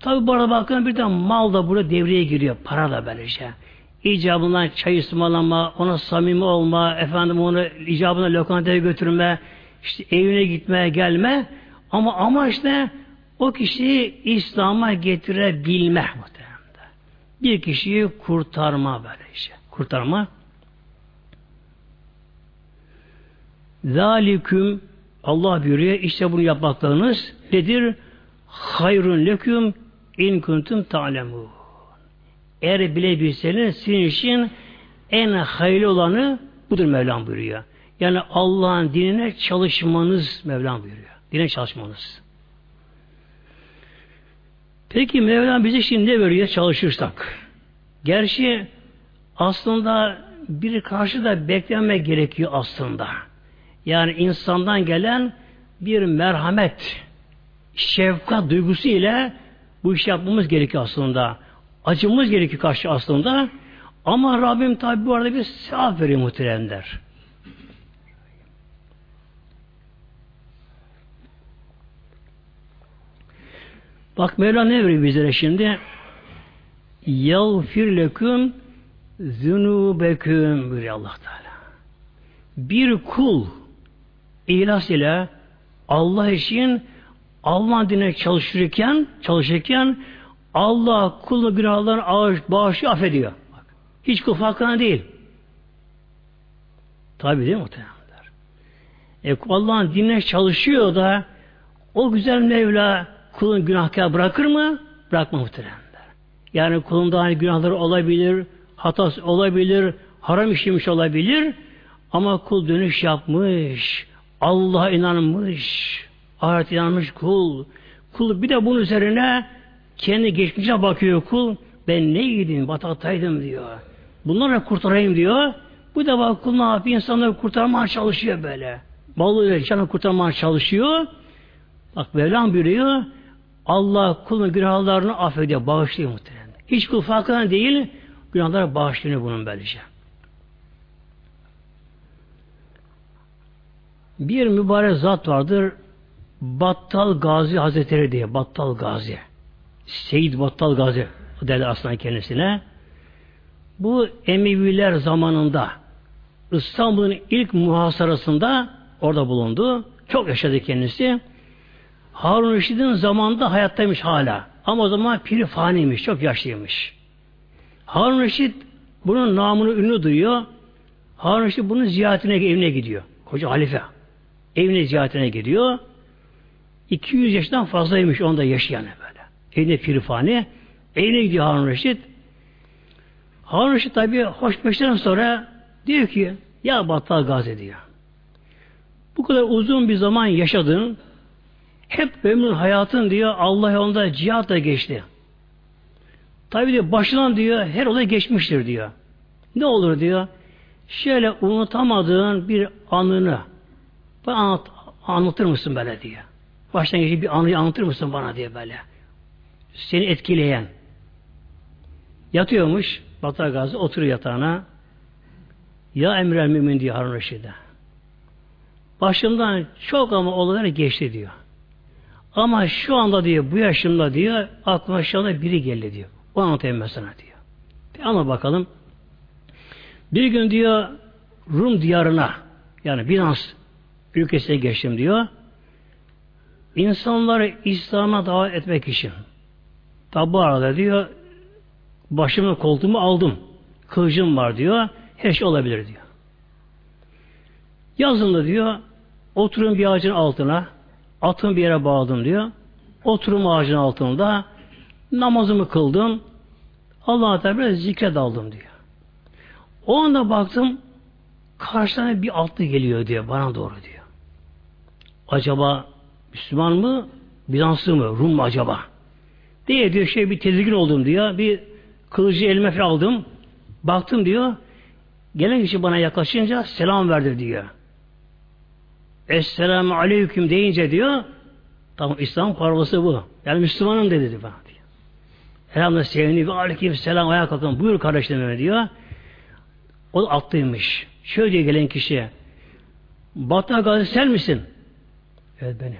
Tabi bu arada bakın bir de mal da burada devreye giriyor. Para da böylece. İcabından çay ısmarlama, ona samimi olma, efendim onu icabına lokantaya götürme, işte evine gitme, gelme. Ama amaç ne? O kişiyi İslam'a getirebilme muhtemelen. Bir kişiyi kurtarma böyle işte. Kurtarma. Zaliküm Allah buyuruyor işte bunu yapmaklarınız nedir? Hayrun leküm in kuntum ta'lemun. Eğer bilebilseniz sizin için en hayırlı olanı budur Mevlam buyuruyor. Yani Allah'ın dinine çalışmanız Mevlam buyuruyor. Dine çalışmanız. Peki Mevlam bize şimdi ne veriyor çalışırsak? Gerçi aslında bir karşı da beklenmek gerekiyor aslında. Yani insandan gelen bir merhamet, şefkat duygusu ile bu işi yapmamız gerekiyor aslında. Acımız gerekiyor karşı aslında. Ama Rabbim tabi bu arada bir sevap veriyor muhteremler. Bak Mevla ne veriyor bizlere şimdi? Yağfir leküm zünubeküm buyuruyor Allah Teala. Bir kul ihlas ile Allah için Allah dinine çalışırken çalışırken Allah kulun günahlarını ağır, bağışı affediyor. Bak, hiç kul farkına değil. Tabi değil mi muhtemelenler? E, Allah'ın dinine çalışıyor da o güzel Mevla kulun günahkar bırakır mı? Bırakma muhtemelenler. Yani kulunda hani günahları olabilir, hatası olabilir, haram işlemiş olabilir ama kul dönüş yapmış, Allah'a inanmış, ahiret inanmış kul. Kul bir de bunun üzerine kendi geçmişe bakıyor kul. Ben neydim, bataktaydım diyor. Bunlarla kurtarayım diyor. Bu bak kul ne yapıyor? İnsanları kurtarmaya çalışıyor böyle. Balığı canı kurtarmaya çalışıyor. Bak Mevlam buyuruyor. Allah kulun günahlarını affediyor, bağışlıyor muhtemelen. Hiç kul farkında değil, günahlar bağışlıyor bunun böylece. Bir mübarek zat vardır. Battal Gazi Hazretleri diye. Battal Gazi. Seyyid Battal Gazi derler aslında kendisine. Bu Emeviler zamanında İstanbul'un ilk muhasarasında orada bulundu. Çok yaşadı kendisi. Harun Reşid'in zamanında hayattaymış hala. Ama o zaman piri faniymiş, çok yaşlıymış. Harun Reşid bunun namını ünlü duyuyor. Harun Reşid bunun ziyaretine evine gidiyor. Koca halife. Evine ziyaretine gidiyor. 200 yaşından fazlaymış onda yaşayan böyle. Evine pirifani. Evine gidiyor Harun Reşit. Harun Reşit tabi hoşbeşten sonra diyor ki Ya Battal Gazi diyor. Bu kadar uzun bir zaman yaşadın. Hep ömrün hayatın diyor Allah yolunda cihatla geçti. Tabi diyor başından diyor her olay geçmiştir diyor. Ne olur diyor. Şöyle unutamadığın bir anını bana anlat, anlatır mısın böyle diyor. Baştan geçip bir anıyı anlatır mısın bana diye böyle. Seni etkileyen. Yatıyormuş. Batı Gazi oturuyor yatağına. Ya Emrel Mümin diyor Harun Reşid'e. Başımdan çok ama olaylar geçti diyor. Ama şu anda diyor bu yaşımda diyor aklıma şu anda biri geldi diyor. O anlatayım ben sana diyor. Bir anla bakalım. Bir gün diyor Rum diyarına yani Bizans ülkesine geçtim diyor. İnsanları İslam'a davet etmek için. Tabi bu arada diyor başımı koltuğumu aldım. Kılıcım var diyor. Her şey olabilir diyor. Yazında diyor oturun bir ağacın altına atın bir yere bağladım diyor. Oturum ağacın altında namazımı kıldım. Allah'a Teala zikre daldım diyor. O anda baktım karşıdan bir atlı geliyor diyor bana doğru diyor. Acaba Müslüman mı? Bizanslı mı? Rum mu acaba? Diye diyor şey bir tedirgin oldum diyor. Bir kılıcı elime aldım. Baktım diyor. Gelen kişi bana yaklaşınca selam verdi diyor. Esselamu aleyküm deyince diyor tamam İslam parvası bu. Yani Müslümanım dedi diyor. Elhamdülillah sevindi ve aleyküm selam ayağa kalkın. Buyur kardeşlerim diyor. O da atlıymış. Şöyle diye gelen kişiye Batı Gazi sen misin? Evet benim.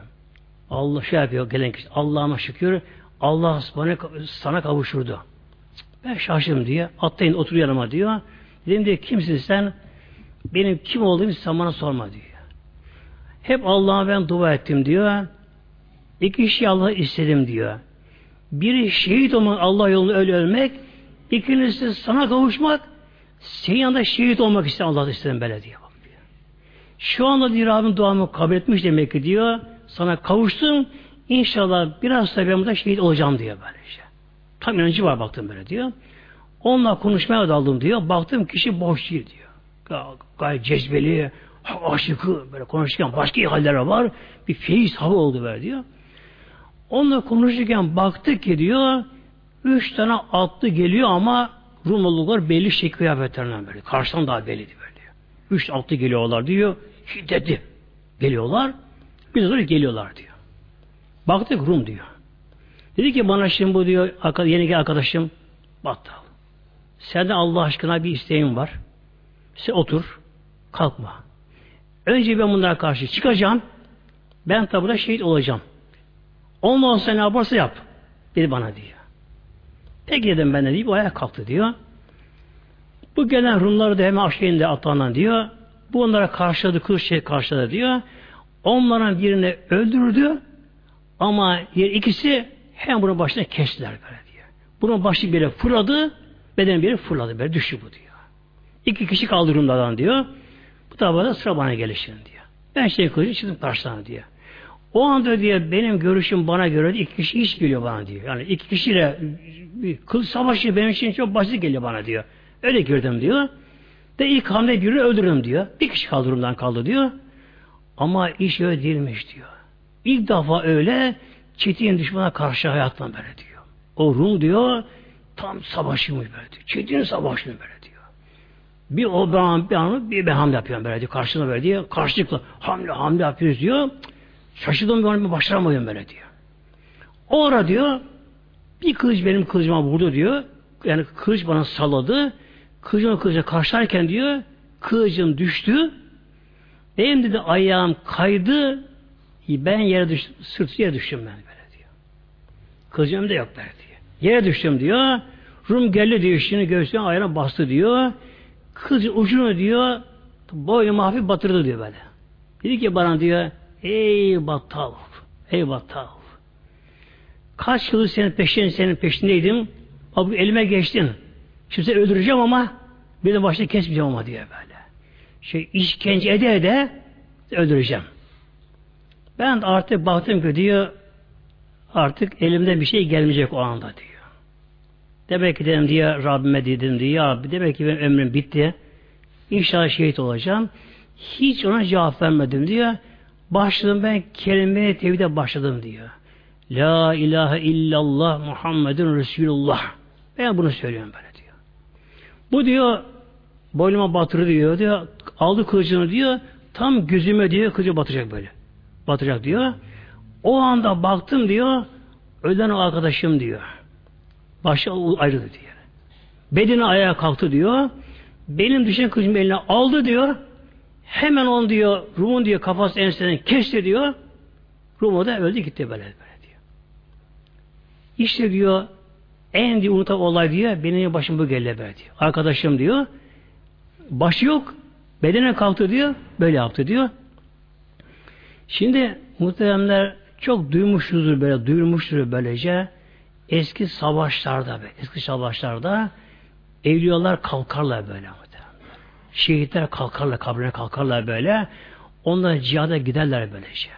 Allah şey yapıyor gelen kişi. Allah'ıma şükür Allah bana, sana kavuşurdu. Ben şaşırdım diye. Atlayın otur yanıma diyor. Dedim diye kimsin sen? Benim kim olduğumu sen bana sorma diyor. Hep Allah'a ben dua ettim diyor. İki şey Allah istedim diyor. Biri şehit olmak, Allah yolunda öyle ölmek. İkincisi sana kavuşmak. Senin yanında şehit olmak istedim Allah istedim böyle diyor. Şu anda diyor Rabbim duamı kabul etmiş demek ki diyor. Sana kavuştum. İnşallah biraz da ben şehit olacağım diyor böyle işte. Tam inancı var baktım böyle diyor. Onunla konuşmaya daldım diyor. Baktım kişi boş değil diyor. Gayet cezbeli, aşıkı böyle konuşurken başka haller var. Bir feyiz hava oldu böyle diyor. Onunla konuşurken baktık ki diyor üç tane atlı geliyor ama Rumuluklar belli şekil kıyafetlerinden böyle. Karşıdan daha belli böyle. Üç atlı geliyorlar diyor. Şiddetli geliyorlar. Bir sonra geliyorlar diyor. Baktık Rum diyor. Dedi ki bana şimdi bu diyor yeni arkadaşım battal. Senden Allah aşkına bir isteğim var. Sen otur. Kalkma. Önce ben bunlara karşı çıkacağım. Ben tabi şehit olacağım. Ondan sonra ne yaparsa yap. Dedi bana diyor. Peki dedim ben de deyip ayağa kalktı diyor. Bu gelen Rumları da hemen aşağıyında atlanan diyor. Bu onlara karşıladı, kılıç şey karşıladı diyor. Onların birini öldürdü ama diğer ikisi hem bunun başına kestiler böyle diyor. Bunun başı biri fırladı, beden biri fırladı böyle düştü bu diyor. İki kişi kaldı Rumlardan diyor. Bu tabada sıra bana gelişin diyor. Ben şey kılıcı çıktım karşılarına diyor. O anda diye benim görüşüm bana göre iki kişi iş geliyor bana diyor. Yani iki kişiyle bir kıl savaşı benim için çok basit geliyor bana diyor. Öyle girdim diyor. De ilk hamle birini öldürürüm diyor. Bir kişi kaldırımdan kaldı diyor. Ama iş öyle değilmiş diyor. İlk defa öyle çetin düşmana karşı hayattan böyle diyor. O Rum diyor tam savaşıymış böyle diyor. Çetin savaşını böyle diyor. Bir o ben bir anı bir ben hamle yapıyorum böyle diyor. Karşına böyle diyor. Karşılıklı hamle hamle yapıyoruz diyor. Şaşırdım ben başaramıyorum böyle diyor. O ara diyor bir kılıç benim kılıcıma vurdu diyor. Yani kılıç bana salladı. Kılıcımla kılıca karşılarken diyor kılıcım düştü. Benim dedi ayağım kaydı. Ben yere düştüm. Sırt yere düştüm ben böyle diyor. Kılıcım da yok böyle diyor. Yere düştüm diyor. Rum geldi diyor. Şimdi göğsüne ayağına bastı diyor. Kılıcın ucunu diyor boynumu hafif batırdı diyor böyle. Dedi ki bana diyor ey battal ey battal kaç yıl senin peşin senin peşindeydim abi elime geçtin şimdi seni öldüreceğim ama de başta kesmeyeceğim ama diyor böyle şey işkence ede ede öldüreceğim ben artık baktım ki diyor artık elimden bir şey gelmeyecek o anda diyor. Demek ki dedim diye Rabbime dedim diye ya demek ki benim ömrüm bitti. İnşallah şehit olacağım. Hiç ona cevap vermedim diyor. Başladım ben kelime tevhide başladım diyor. La ilahe illallah Muhammedun Resulullah. Ben bunu söylüyorum böyle diyor. Bu diyor boynuma batırdı diyor. diyor aldı kılıcını diyor. Tam gözüme diyor kılıcı batacak böyle. Batacak diyor. O anda baktım diyor. Ölen o arkadaşım diyor. Başı ayrıldı diyor. Bedeni ayağa kalktı diyor. Benim düşen kılıcımı eline aldı diyor. Hemen on diyor, Rum'un diyor kafası enseden kesti diyor. Rum da öldü gitti böyle böyle diyor. İşte diyor en diyor unutan olay diyor benim başım bu geldi böyle diyor. Arkadaşım diyor başı yok bedene kalktı diyor böyle yaptı diyor. Şimdi muhteremler çok duymuşuzdur böyle duyulmuştur böylece eski savaşlarda eski savaşlarda evliyalar kalkarlar böyle Şehitler kalkarlar, kabrine kalkarlar böyle. Onlar cihada giderler böylece.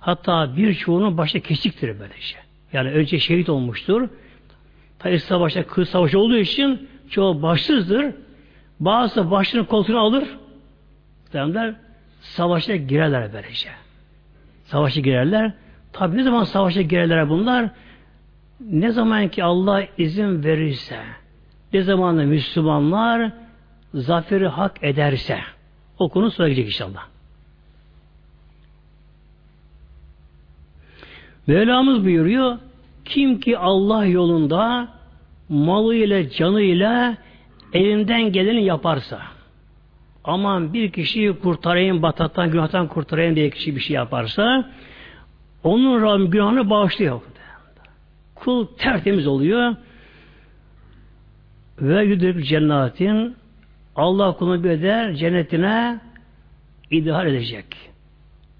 Hatta birçoğunun başta kesiktir böylece. Yani önce şehit olmuştur. Tabi savaşta kız savaşı olduğu için çoğu başsızdır. Bazısı başını koltuğuna alır. Derler, savaşa girerler böylece. Savaşa girerler. Tabi ne zaman savaşa girerler bunlar? Ne zaman ki Allah izin verirse, ne zaman da Müslümanlar zaferi hak ederse o konu söyleyecek inşallah. Mevlamız buyuruyor kim ki Allah yolunda malıyla canıyla elinden geleni yaparsa aman bir kişiyi kurtarayım bataktan günahtan kurtarayım diye kişi bir şey yaparsa onun Rabbim günahını bağışlıyor. Kul tertemiz oluyor ve yudrik cennetin Allah kulunu bir der cennetine idhal edecek.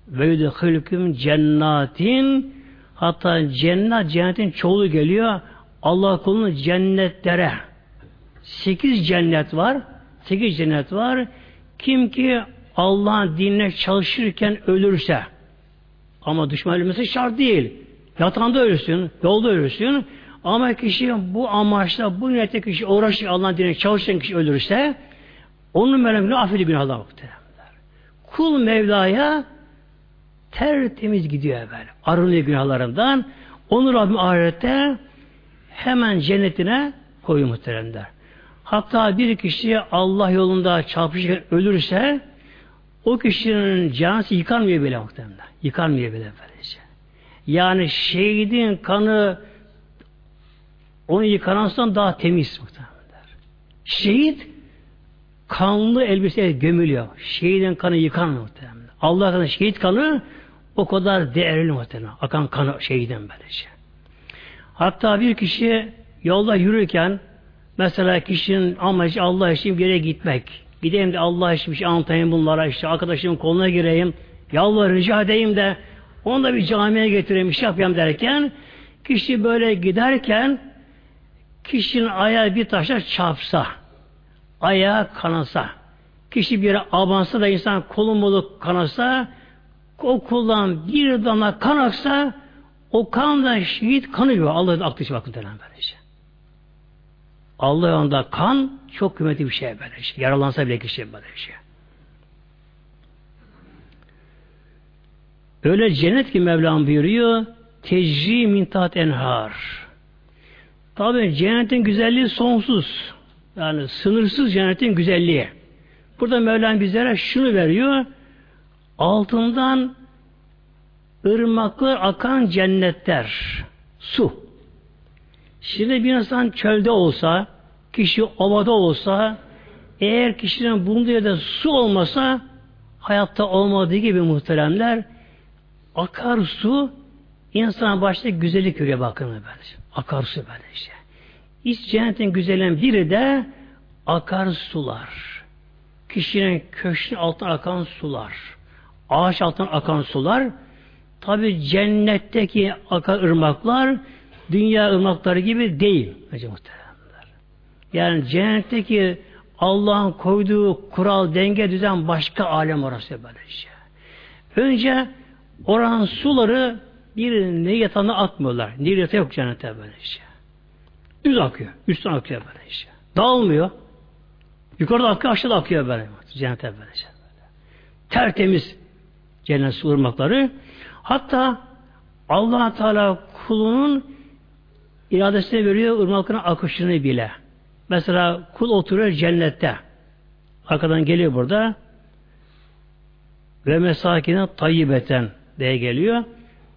Ve yudhilküm cennatin hatta cennet cennetin çoğulu geliyor. Allah kulunu cennetlere sekiz cennet var. Sekiz cennet var. Kim ki Allah'ın dinine çalışırken ölürse ama düşman ölmesi şart değil. Yatağında ölürsün, yolda ölürsün. Ama kişi bu amaçla, bu niyette kişi uğraşır Allah'ın dinine çalışan kişi ölürse onun Mevlam'ın affediyor günahlar muhteremler. Kul Mevla'ya tertemiz gidiyor böyle. Arınıyor günahlarından. Onu Rabbim ahirette hemen cennetine koyuyor muhteremler. Hatta bir kişi Allah yolunda çarpışırken ölürse o kişinin canısı yıkanmıyor bile muhtemelen. Yıkanmıyor bile böylece. Yani şehidin kanı onu yıkanansan daha temiz muhtemelen. Şehit kanlı elbiseye gömülüyor. Şehidin kanı yıkanmıyor muhtemelen. Allah kanı şehit kanı o kadar değerli muhtemelen. Akan kanı şehiden böylece. Hatta bir kişi yolda yürürken mesela kişinin amacı Allah için yere gitmek. Gideyim de Allah için bir şey anlatayım bunlara işte arkadaşımın koluna gireyim. Yalvar rica edeyim de onu da bir camiye getireyim, bir şey yapayım derken kişi böyle giderken kişinin ayağı bir taşa çarpsa ayağı kanasa, kişi bir abansa da insan kolun molu kanasa, o kullan bir damla kan aksa, o kandan şehit kanıyor. Allah'ın aklı için bakın denen böylece. Allah yolunda kan çok kıymetli bir şey böylece. Yaralansa bile kişi böylece. Öyle cennet ki Mevlam buyuruyor, tecri min enhar. Tabi cennetin güzelliği sonsuz. Yani sınırsız cennetin güzelliği. Burada Mevlam bizlere şunu veriyor. Altından ırmaklar akan cennetler. Su. Şimdi bir insan çölde olsa, kişi ovada olsa, eğer kişinin bulunduğu yerde su olmasa, hayatta olmadığı gibi muhteremler, akar su, insan başta güzellik görüyor bakın böyle. Akar su böyle işte. İç cennetin güzelinden biri de akar sular. Kişinin köşkün altına akan sular. Ağaç altından akan sular. Tabi cennetteki akan ırmaklar dünya ırmakları gibi değil. Yani cennetteki Allah'ın koyduğu kural, denge, düzen başka alem orası böyle şey. Önce oranın suları bir ne yatağına atmıyorlar. Nil yatağı yok cennette böyle şey. Düz akıyor. Üstten akıyor böyle işte. Dağılmıyor. Yukarıda akıyor, aşağıda akıyor böyle. Cennete böylece. Tertemiz cennet su ırmakları. Hatta allah Teala kulunun iradesine veriyor ırmakların akışını bile. Mesela kul oturuyor cennette. Arkadan geliyor burada. Ve mesakine tayyibeten diye geliyor.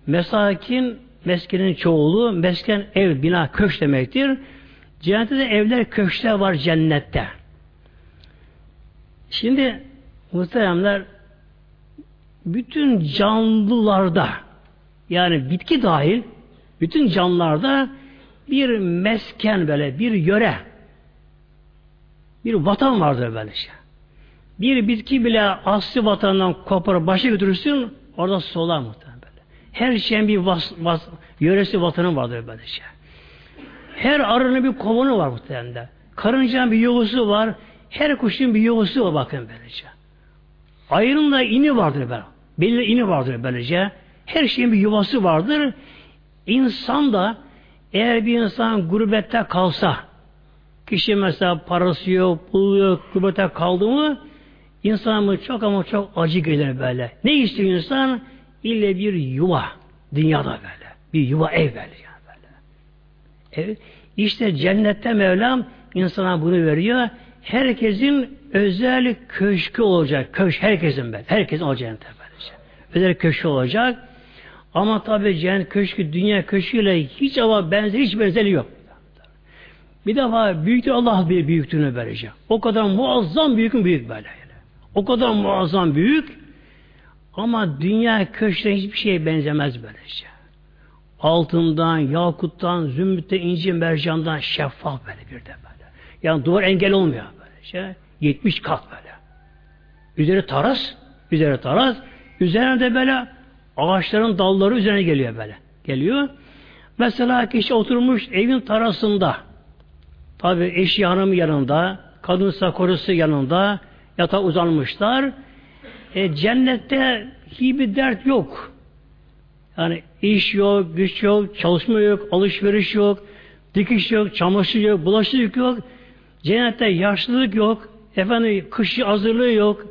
Mesakin meskenin çoğulu, mesken ev, bina, köş demektir. Cennette de evler, köşkler var cennette. Şimdi muhteremler bütün canlılarda yani bitki dahil bütün canlılarda bir mesken böyle bir yöre bir vatan vardır böyle şey. Bir bitki bile asli vatandan kopar başa götürürsün orada solar muhtemelen böyle. Her şeyin bir vas, vas, yöresi vatanı vardır böyle şey. Her arının bir kovanı var muhtemelen. Karıncanın bir yuvası var. Her kuşun bir yuvası var bakın böylece. Ayının da ini vardır böyle. Belli ini vardır böylece. Her şeyin bir yuvası vardır. İnsan da eğer bir insan gurbette kalsa kişi mesela parası yok, pulu yok, gurbette kaldı mı insan mı çok ama çok acı gelir böyle. Ne istiyor insan? İlle bir yuva. Dünyada böyle. Bir yuva ev böyle. Yani böyle. Evet. İşte cennette Mevlam insana bunu veriyor. Herkesin özel köşkü olacak. Köşk herkesin ben. Herkesin o cennette böylece. Özel köşkü olacak. Ama tabi cennet köşkü dünya köşküyle hiç ama benzer hiç benzeri yok. Bir defa büyüktür Allah bir büyüklüğünü verecek. O kadar muazzam büyük mü büyük böyle. O kadar muazzam büyük ama dünya köşküne hiçbir şeye benzemez böylece. Altından, yakuttan, zümrütte, inci, mercandan şeffaf böyle bir de böyle. Yani duvar engel olmuyor böylece. 70 kat böyle. Üzeri taras, üzeri taras, üzerine de böyle ağaçların dalları üzerine geliyor böyle. Geliyor. Mesela kişi oturmuş evin tarasında. Tabi eşi hanımı yanında, kadınsa korusu yanında, yatağa uzanmışlar. E, cennette hiçbir dert yok. Yani iş yok, güç yok, çalışma yok, alışveriş yok, dikiş yok, çamaşır yok, bulaşık yok. Cennette yaşlılık yok, efendim kışı hazırlığı yok.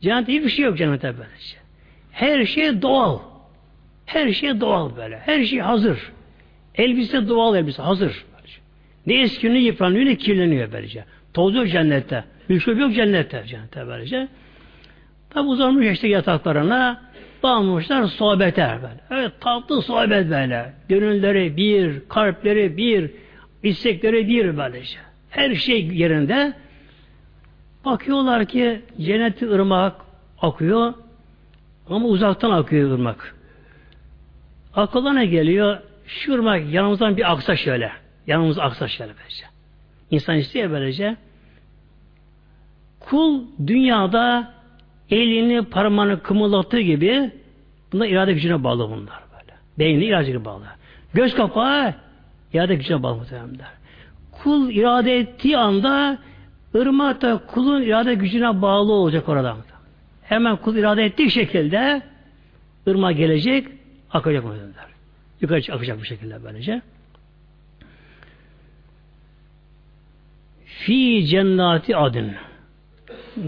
Cennette hiçbir şey yok cennette böylece. Her şey doğal. Her şey doğal böyle. Her şey hazır. Elbise doğal elbise hazır. Ne eskini yıpranıyor ne kirleniyor böylece. Toz yok cennette. Mikrop yok cennette. Cennette böylece. Tabi uzanmış işte yataklarına bağlamışlar sohbete böyle. Evet tatlı sohbet böyle. Gönülleri bir, kalpleri bir, istekleri bir böylece. Her şey yerinde. Bakıyorlar ki cenneti ırmak akıyor ama uzaktan akıyor ırmak. Akıllarına geliyor? Şu ırmak yanımızdan bir aksa şöyle. Yanımız aksa şöyle böylece. İnsan istiyor böylece. Kul dünyada elini parmağını kımıldattığı gibi bunlar irade gücüne bağlı bunlar böyle. Beyni irade gücüne bağlı. Göz kapağı irade gücüne bağlı muhtemelen. Kul irade ettiği anda ırmak da kulun irade gücüne bağlı olacak orada. Hemen kul irade ettiği şekilde ırmak gelecek, akacak muhtemelen. Yukarı akacak bu şekilde böylece. Fi cennati adın.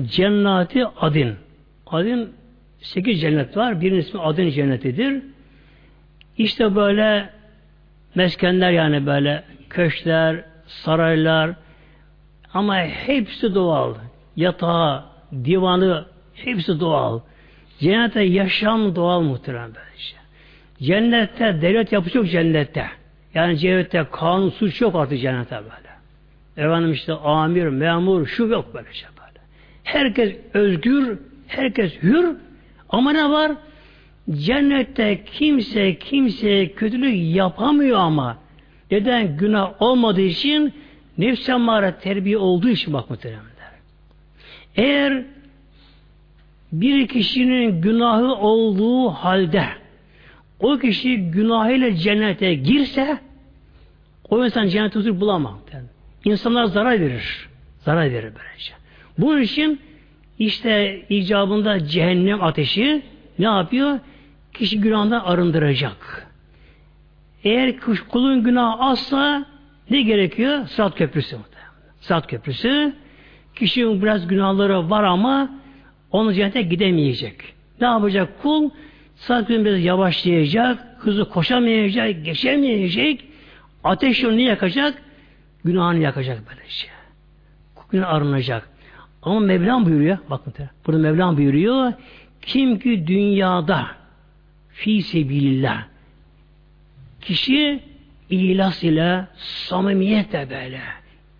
Cennati adın. Adın sekiz cennet var. Birinin ismi adın cennetidir. İşte böyle meskenler yani böyle köşkler, saraylar ama hepsi doğal. Yatağı, divanı hepsi doğal. Cennette yaşam doğal muhterem böylece. Cennette devlet yapısı yok cennette. Yani cennette kanun suç yok artık cennette böyle. Efendim işte amir, memur, şu yok böyle şey. Herkes özgür, herkes hür ama ne var? Cennette kimse kimseye kötülük yapamıyor ama neden günah olmadığı için nefs emmare terbiye olduğu için bak muhteremler. Eğer bir kişinin günahı olduğu halde o kişi günahıyla cennete girse o insan cennet huzur bulamaz. İnsanlar zarar verir. Zarar verir böylece. Bunun için işte icabında cehennem ateşi ne yapıyor? Kişi günahından arındıracak. Eğer kulun günahı azsa ne gerekiyor? Sırat köprüsü. Sırat köprüsü Kişinin biraz günahları var ama onun cennete gidemeyecek. Ne yapacak kul? Sadece biraz yavaşlayacak, hızlı koşamayacak, geçemeyecek. Ateş onu yakacak? Günahını yakacak böylece. Günah arınacak. Ama Mevlam buyuruyor, bakın burada Mevlam buyuruyor, kim ki dünyada fi sebilillah kişi ilas ile samimiyetle böyle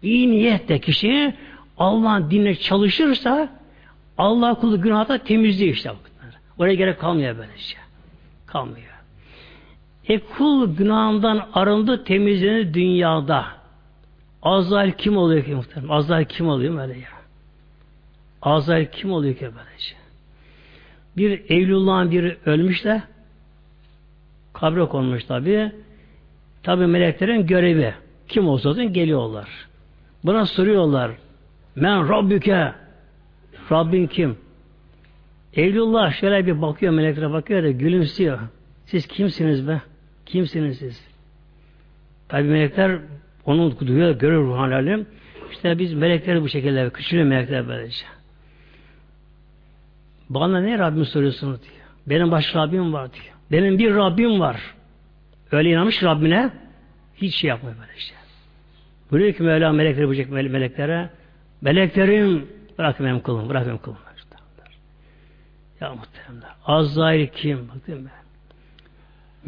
iyi niyetle kişi Allah'ın dinine çalışırsa Allah kulu günahda temizliyor işte. Oraya gerek kalmıyor böylece. Kalmıyor. E kul günahından arındı temizlenir dünyada. Azrail kim oluyor ki muhtemelen? Azrail kim oluyor böyle ya? Azrail kim oluyor ki böylece? Bir Evlullah'ın biri ölmüş de kabre konmuş tabi. Tabi meleklerin görevi. Kim olsa olsun geliyorlar. Buna soruyorlar. Men Rabbüke Rabbin kim? Evlullah şöyle bir bakıyor meleklere bakıyor da gülümsüyor. Siz kimsiniz be? Kimsiniz siz? Tabi melekler onu duyuyor, görür ruh alem. İşte biz melekleri bu şekilde küçülüyor melekler böylece. Bana ne Rabbim soruyorsunuz diyor. Benim baş Rabbim var diyor. Benim bir Rabbim var. Öyle inanmış Rabbine hiç şey yapmıyor böyle işte. Buyuruyor ki Mevla melekleri bulacak meleklere meleklerim bırak benim kulum, bırak benim kulum. Ya muhteremler. Azrail kim? Bakın ben.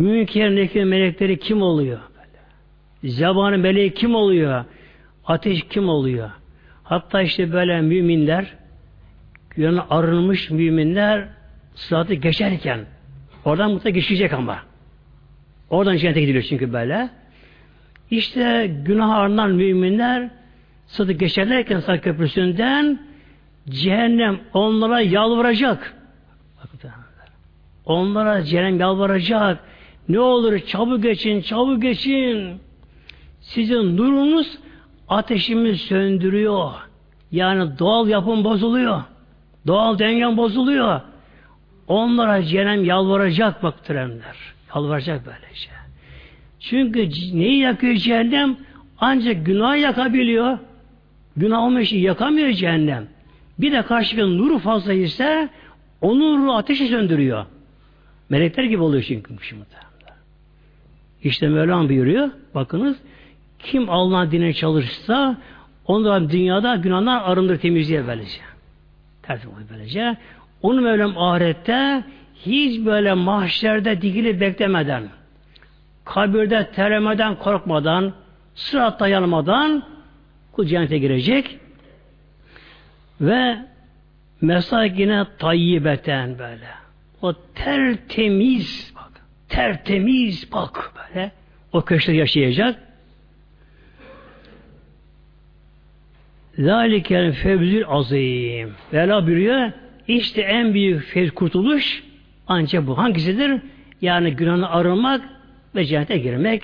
Münkerindeki melekleri kim oluyor? Böyle. Zebanın meleği kim oluyor? Ateş kim oluyor? Hatta işte böyle müminler yani arınmış müminler sıratı geçerken oradan mutlaka geçecek ama. Oradan cennete gidiliyor çünkü böyle. İşte günah arınan müminler sıratı geçerlerken sırat köprüsünden cehennem onlara yalvaracak. Onlara cehennem yalvaracak. Ne olur çabuk geçin, çabuk geçin. Sizin nurunuz ateşimi söndürüyor. Yani doğal yapım bozuluyor. Doğal dengen bozuluyor. Onlara cehennem yalvaracak bak trenler. Yalvaracak böylece. Çünkü neyi yakıyor cehennem? Ancak günah yakabiliyor. Günah olmuş yakamıyor cehennem. Bir de karşıya nuru fazla ise o nuru ateşi söndürüyor. Melekler gibi oluyor çünkü şimdi. İşte Mevlam buyuruyor. Bakınız kim Allah'ın dinine çalışırsa ondan dünyada günahlar arındır temizliğe böylece. Tertip oluyor böylece. Onu Mevlam ahirette hiç böyle mahşerde dikili beklemeden kabirde teremeden korkmadan sıratta yanmadan kul cennete girecek ve mesakine tayyibeten böyle. O tertemiz bak tertemiz bak böyle. O köşkte yaşayacak Zalikel fevzül azim. Vela buyuruyor. İşte en büyük fevz kurtuluş ancak bu. Hangisidir? Yani günahını arınmak ve cennete girmek.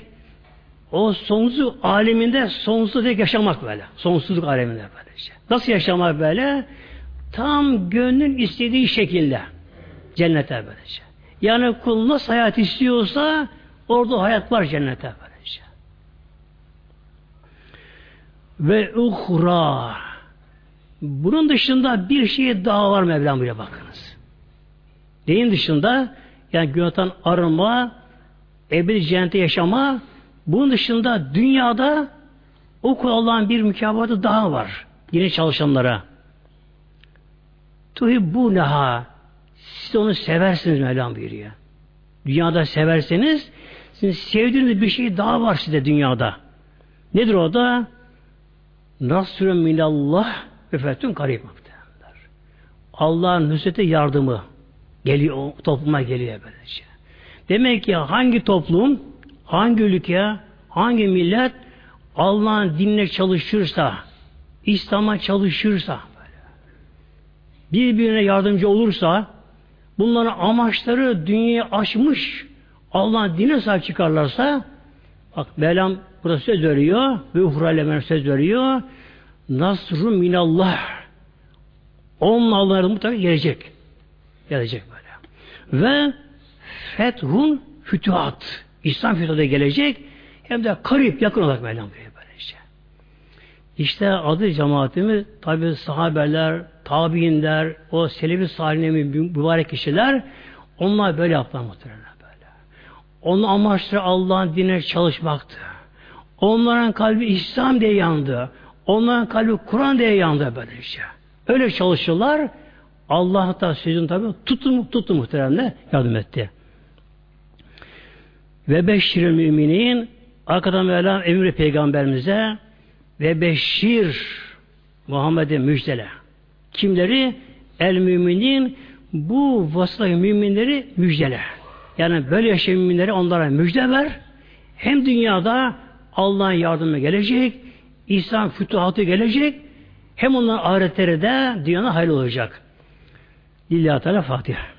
O sonsuz aleminde sonsuzluk yaşamak böyle. Sonsuzluk aleminde böyle. Işte. Nasıl yaşamak böyle? Tam gönlün istediği şekilde. Cennete böylece. Yani kul nasıl hayat istiyorsa orada hayat var cennete böylece. Ve uhra bunun dışında bir şey daha var Mevlam buraya bakınız. Neyin dışında? Yani günahtan arınma, ebedi cennete yaşama, bunun dışında dünyada o kul Allah'ın bir mükafatı daha var. Yine çalışanlara. Tuhibbuneha siz onu seversiniz Mevlam buyuruyor. Dünyada severseniz sizin sevdiğiniz bir şey daha var size dünyada. Nedir o da? Nasrun minallah ve fethün karib Allah'ın nusreti yardımı geliyor, topluma geliyor böylece. Demek ki hangi toplum, hangi ülke, hangi millet Allah'ın dinine çalışırsa, İslam'a çalışırsa, birbirine yardımcı olursa, bunların amaçları dünyayı aşmış, Allah'ın dine sahip çıkarlarsa, bak Mevlam burada söz veriyor, ve uhra söz veriyor, nasru minallah, onun Allah'ın mutlaka gelecek. Gelecek böyle. Ve fethun fütuhat. İslam fütuhatı gelecek. Hem de karip, yakın olarak Mevlam böyle böylece. İşte adı cemaatimiz tabi sahabeler, tabiinler, o selefi salihine mübarek kişiler onlar böyle yaptılar muhtemelen böyle. Onun amaçları Allah'ın dinine çalışmaktı. Onların kalbi İslam diye yandı. Onların kalbi Kur'an diye yandı böyle işte. Öyle çalışırlar. Allah da sözün tabi tuttu, tuttu muhteremle yardım etti. Ve beşşiril müminin arkadan Mevlam emri peygamberimize ve beşşir Muhammed'e müjdele. Kimleri? El müminin bu vasıtayı müminleri müjdele. Yani böyle yaşayan müminleri onlara müjde ver. Hem dünyada Allah'ın yardımı gelecek, İslam fütuhatı gelecek, hem onların ahiretleri de dünyana hayırlı olacak. Lillahi Teala Fatiha.